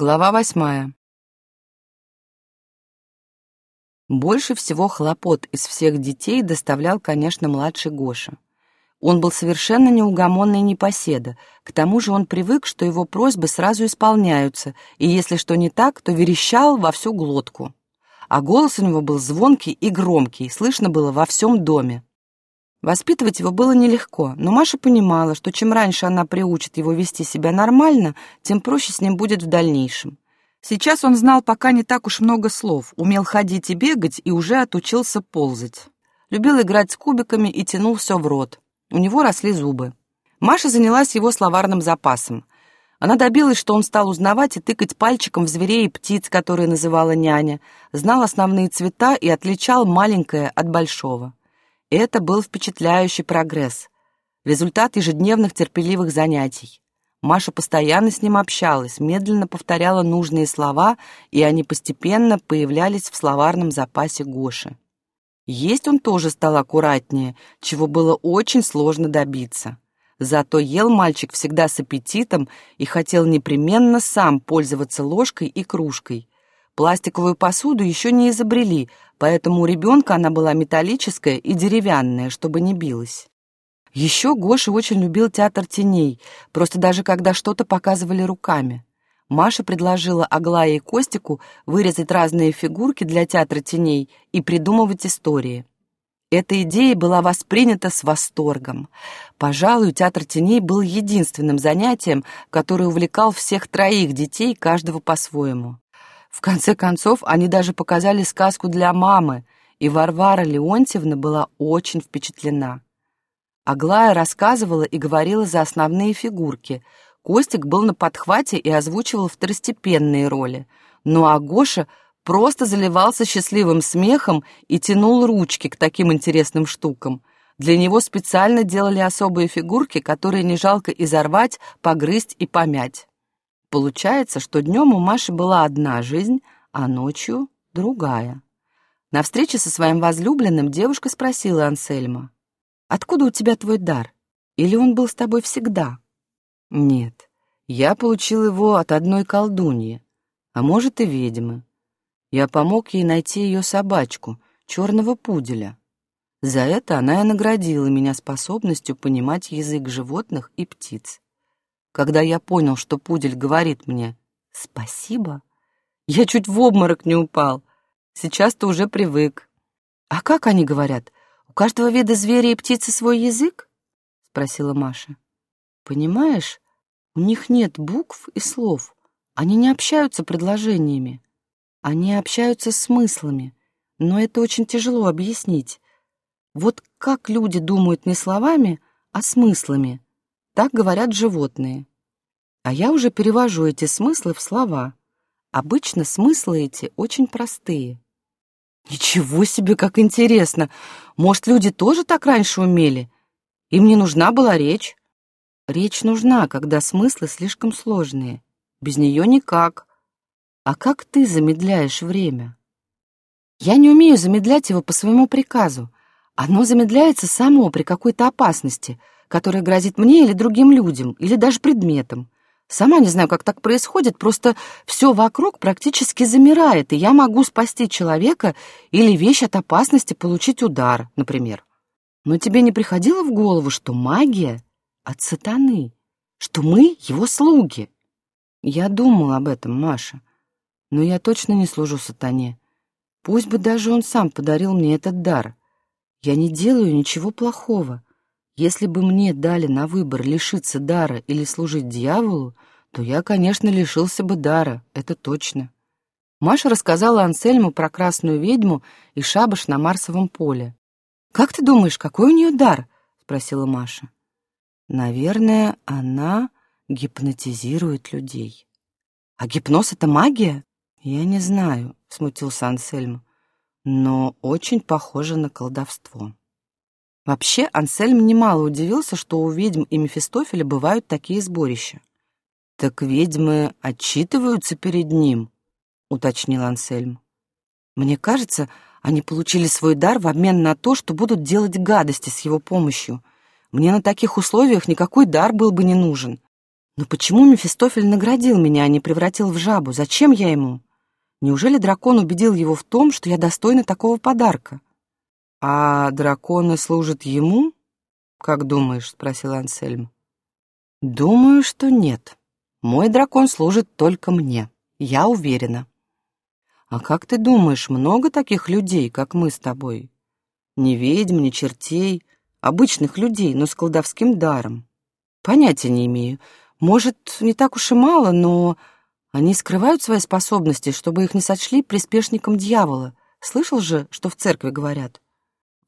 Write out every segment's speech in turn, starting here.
Глава восьмая. Больше всего хлопот из всех детей доставлял, конечно, младший Гоша. Он был совершенно неугомонный непоседа, к тому же он привык, что его просьбы сразу исполняются, и если что не так, то верещал во всю глотку. А голос у него был звонкий и громкий, слышно было во всем доме. Воспитывать его было нелегко, но Маша понимала, что чем раньше она приучит его вести себя нормально, тем проще с ним будет в дальнейшем. Сейчас он знал пока не так уж много слов, умел ходить и бегать и уже отучился ползать. Любил играть с кубиками и тянул все в рот. У него росли зубы. Маша занялась его словарным запасом. Она добилась, что он стал узнавать и тыкать пальчиком в зверей и птиц, которые называла няня, знал основные цвета и отличал маленькое от большого. Это был впечатляющий прогресс. Результат ежедневных терпеливых занятий. Маша постоянно с ним общалась, медленно повторяла нужные слова, и они постепенно появлялись в словарном запасе Гоши. Есть он тоже стал аккуратнее, чего было очень сложно добиться. Зато ел мальчик всегда с аппетитом и хотел непременно сам пользоваться ложкой и кружкой. Пластиковую посуду еще не изобрели, поэтому у ребенка она была металлическая и деревянная, чтобы не билась. Еще Гоша очень любил театр теней, просто даже когда что-то показывали руками. Маша предложила Аглае и Костику вырезать разные фигурки для театра теней и придумывать истории. Эта идея была воспринята с восторгом. Пожалуй, театр теней был единственным занятием, которое увлекал всех троих детей, каждого по-своему. В конце концов, они даже показали сказку для мамы, и Варвара Леонтьевна была очень впечатлена. Аглая рассказывала и говорила за основные фигурки. Костик был на подхвате и озвучивал второстепенные роли. Ну а Гоша просто заливался счастливым смехом и тянул ручки к таким интересным штукам. Для него специально делали особые фигурки, которые не жалко изорвать, погрызть и помять. Получается, что днем у Маши была одна жизнь, а ночью — другая. На встрече со своим возлюбленным девушка спросила Ансельма, «Откуда у тебя твой дар? Или он был с тобой всегда?» «Нет, я получил его от одной колдуньи, а может и ведьмы. Я помог ей найти ее собачку, черного пуделя. За это она и наградила меня способностью понимать язык животных и птиц. Когда я понял, что пудель говорит мне «спасибо», я чуть в обморок не упал. Сейчас-то уже привык. «А как они говорят? У каждого вида зверя и птицы свой язык?» — спросила Маша. «Понимаешь, у них нет букв и слов. Они не общаются предложениями. Они общаются смыслами. Но это очень тяжело объяснить. Вот как люди думают не словами, а смыслами. Так говорят животные. А я уже перевожу эти смыслы в слова. Обычно смыслы эти очень простые. Ничего себе, как интересно! Может, люди тоже так раньше умели? Им не нужна была речь? Речь нужна, когда смыслы слишком сложные. Без нее никак. А как ты замедляешь время? Я не умею замедлять его по своему приказу. Оно замедляется само при какой-то опасности — которая грозит мне или другим людям, или даже предметам. Сама не знаю, как так происходит, просто все вокруг практически замирает, и я могу спасти человека или вещь от опасности получить удар, например. Но тебе не приходило в голову, что магия от сатаны, что мы его слуги? Я думал об этом, Маша, но я точно не служу сатане. Пусть бы даже он сам подарил мне этот дар. Я не делаю ничего плохого. Если бы мне дали на выбор лишиться дара или служить дьяволу, то я, конечно, лишился бы дара, это точно. Маша рассказала Ансельму про красную ведьму и шабаш на Марсовом поле. «Как ты думаешь, какой у нее дар?» — спросила Маша. «Наверное, она гипнотизирует людей». «А гипноз — это магия?» «Я не знаю», — смутился Ансельм, «но очень похоже на колдовство». Вообще, Ансельм немало удивился, что у ведьм и Мефистофеля бывают такие сборища. «Так ведьмы отчитываются перед ним», — уточнил Ансельм. «Мне кажется, они получили свой дар в обмен на то, что будут делать гадости с его помощью. Мне на таких условиях никакой дар был бы не нужен. Но почему Мефистофель наградил меня, а не превратил в жабу? Зачем я ему? Неужели дракон убедил его в том, что я достойна такого подарка? А драконы служат ему? Как думаешь? спросил Ансельм. Думаю, что нет. Мой дракон служит только мне. Я уверена. А как ты думаешь, много таких людей, как мы с тобой? Ни ведьм, ни чертей, обычных людей, но с колдовским даром. Понятия не имею. Может, не так уж и мало, но они скрывают свои способности, чтобы их не сочли приспешником дьявола. Слышал же, что в церкви говорят?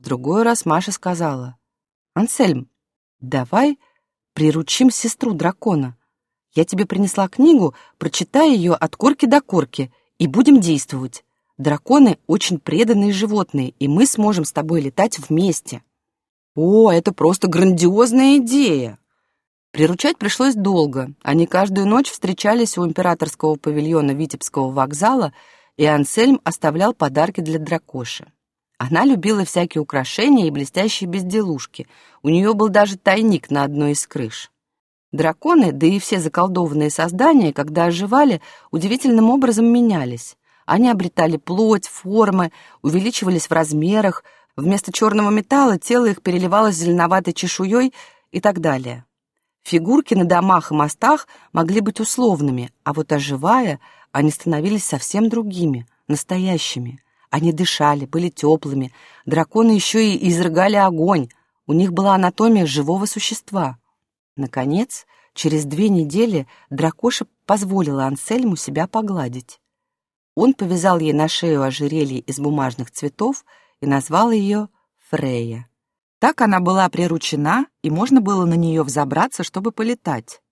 Другой раз Маша сказала, «Ансельм, давай приручим сестру дракона. Я тебе принесла книгу, прочитай ее от корки до корки, и будем действовать. Драконы очень преданные животные, и мы сможем с тобой летать вместе». «О, это просто грандиозная идея!» Приручать пришлось долго. Они каждую ночь встречались у императорского павильона Витебского вокзала, и Ансельм оставлял подарки для дракоши. Она любила всякие украшения и блестящие безделушки. У нее был даже тайник на одной из крыш. Драконы, да и все заколдованные создания, когда оживали, удивительным образом менялись. Они обретали плоть, формы, увеличивались в размерах, вместо черного металла тело их переливалось зеленоватой чешуей и так далее. Фигурки на домах и мостах могли быть условными, а вот оживая, они становились совсем другими, настоящими. Они дышали, были теплыми, драконы еще и изрыгали огонь, у них была анатомия живого существа. Наконец, через две недели дракоша позволила Ансельму себя погладить. Он повязал ей на шею ожерелье из бумажных цветов и назвал ее Фрея. Так она была приручена, и можно было на нее взобраться, чтобы полетать.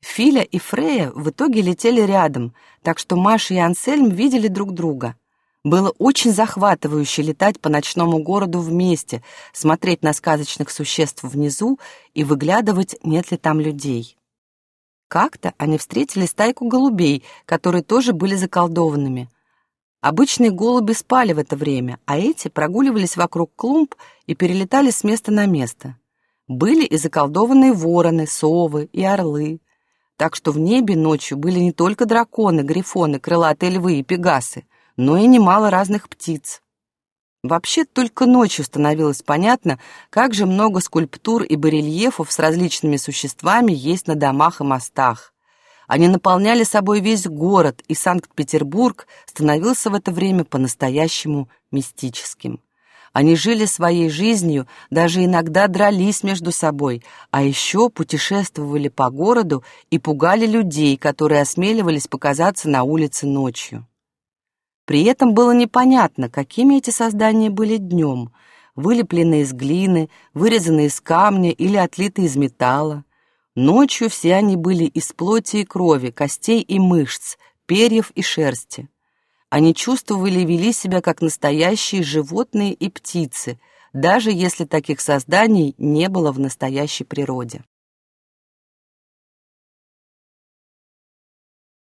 Филя и Фрея в итоге летели рядом, так что Маша и Ансельм видели друг друга. Было очень захватывающе летать по ночному городу вместе, смотреть на сказочных существ внизу и выглядывать, нет ли там людей. Как-то они встретили стайку голубей, которые тоже были заколдованными — Обычные голуби спали в это время, а эти прогуливались вокруг клумб и перелетали с места на место. Были и заколдованные вороны, совы и орлы. Так что в небе ночью были не только драконы, грифоны, крылатые львы и пегасы, но и немало разных птиц. Вообще, только ночью становилось понятно, как же много скульптур и барельефов с различными существами есть на домах и мостах. Они наполняли собой весь город, и Санкт-Петербург становился в это время по-настоящему мистическим. Они жили своей жизнью, даже иногда дрались между собой, а еще путешествовали по городу и пугали людей, которые осмеливались показаться на улице ночью. При этом было непонятно, какими эти создания были днем, вылепленные из глины, вырезанные из камня или отлитые из металла. Ночью все они были из плоти и крови, костей и мышц, перьев и шерсти. Они чувствовали и вели себя как настоящие животные и птицы, даже если таких созданий не было в настоящей природе.